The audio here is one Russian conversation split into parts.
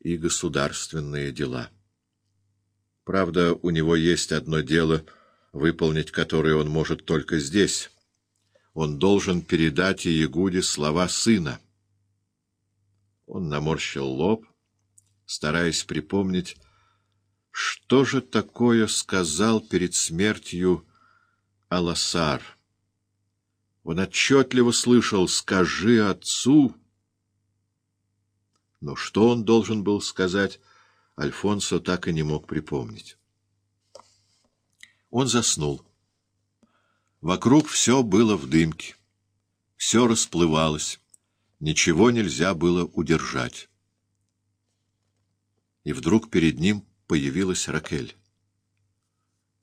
и государственные дела. Правда, у него есть одно дело, выполнить которое он может только здесь. Он должен передать Иегуде слова сына. Он наморщил лоб, стараясь припомнить, что же такое сказал перед смертью Аласар. Он отчетливо слышал «Скажи отцу». Но что он должен был сказать, Альфонсо так и не мог припомнить. Он заснул. Вокруг все было в дымке. Все расплывалось. Ничего нельзя было удержать. И вдруг перед ним появилась Ракель.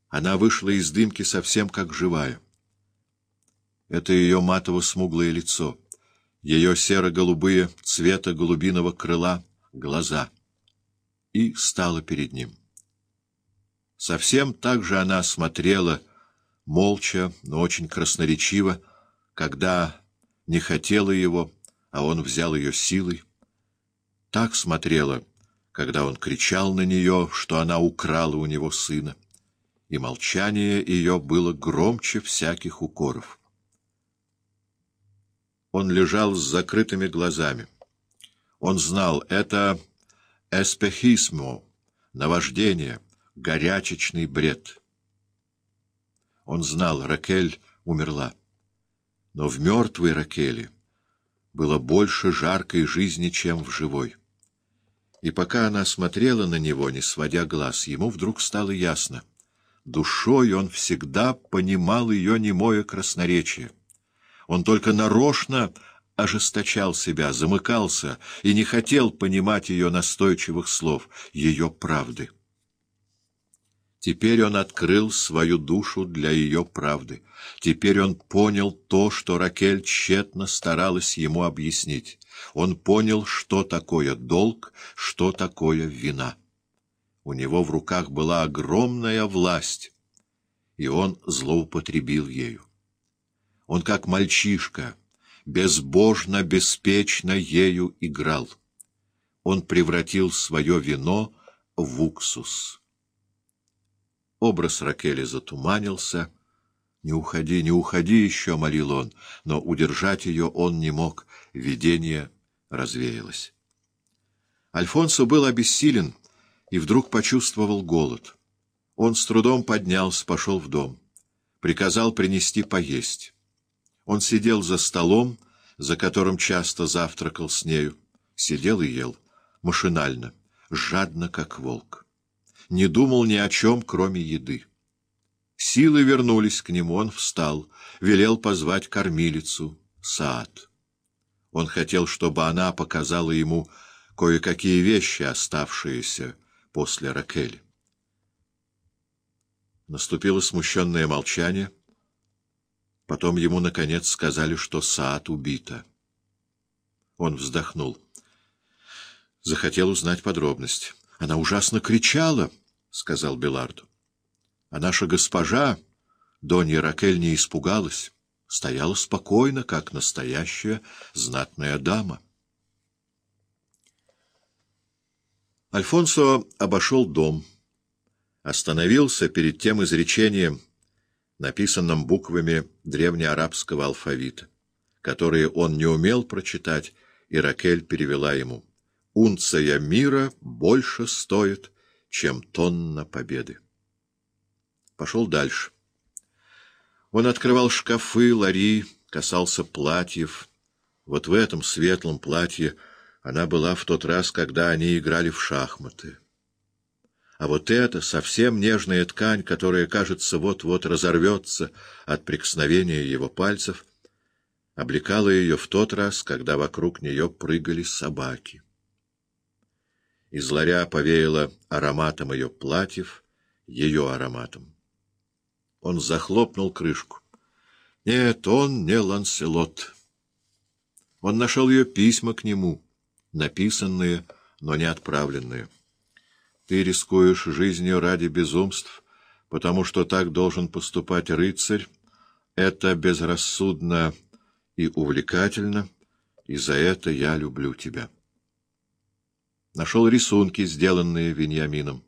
Она вышла из дымки совсем как живая. Это ее матово-смуглое лицо, ее серо-голубые цвета голубиного крыла глаза. И стала перед ним. Совсем так же она смотрела, молча, но очень красноречиво, когда не хотела его, а он взял ее силой. Так смотрела, когда он кричал на нее, что она украла у него сына, и молчание ее было громче всяких укоров. Он лежал с закрытыми глазами. Он знал, это эспехисмо, наваждение, горячечный бред. Он знал, Ракель умерла. Но в мертвой Ракеле было больше жаркой жизни, чем в живой. И пока она смотрела на него, не сводя глаз, ему вдруг стало ясно. Душой он всегда понимал ее немое красноречие. Он только нарочно ожесточал себя, замыкался и не хотел понимать ее настойчивых слов, ее правды. Теперь он открыл свою душу для ее правды. Теперь он понял то, что Ракель тщетно старалась ему объяснить. Он понял, что такое долг, что такое вина. У него в руках была огромная власть, и он злоупотребил ею. Он, как мальчишка, безбожно, беспечно ею играл. Он превратил свое вино в уксус. Образ Ракели затуманился. «Не уходи, не уходи еще», — молил он, но удержать ее он не мог. Видение развеялось. Альфонсо был обессилен и вдруг почувствовал голод. Он с трудом поднялся, пошел в дом. Приказал принести поесть. Он сидел за столом, за которым часто завтракал с нею. Сидел и ел, машинально, жадно, как волк. Не думал ни о чем, кроме еды. Силы вернулись к нему, он встал, велел позвать кормилицу, Саад. Он хотел, чтобы она показала ему кое-какие вещи, оставшиеся после Ракели. Наступило смущенное молчание — Потом ему, наконец, сказали, что Саад убита. Он вздохнул. Захотел узнать подробности. «Она ужасно кричала», — сказал Беларду. «А наша госпожа, Донья Ракель, не испугалась, стояла спокойно, как настоящая знатная дама». Альфонсо обошел дом, остановился перед тем изречением, написанном буквами древнеарабского алфавита, которые он не умел прочитать, и Ракель перевела ему. «Унция мира больше стоит, чем тонна победы». Пошел дальше. Он открывал шкафы, лари, касался платьев. Вот в этом светлом платье она была в тот раз, когда они играли в шахматы. А вот эта совсем нежная ткань, которая, кажется, вот-вот разорвется от прикосновения его пальцев, облекала ее в тот раз, когда вокруг нее прыгали собаки. Из ларя повеяло ароматом ее платьев, ее ароматом. Он захлопнул крышку. Нет, он не Ланселот. Он нашел ее письма к нему, написанные, но не отправленные. Ты рискуешь жизнью ради безумств, потому что так должен поступать рыцарь. Это безрассудно и увлекательно, и за это я люблю тебя. Нашел рисунки, сделанные Вениамином.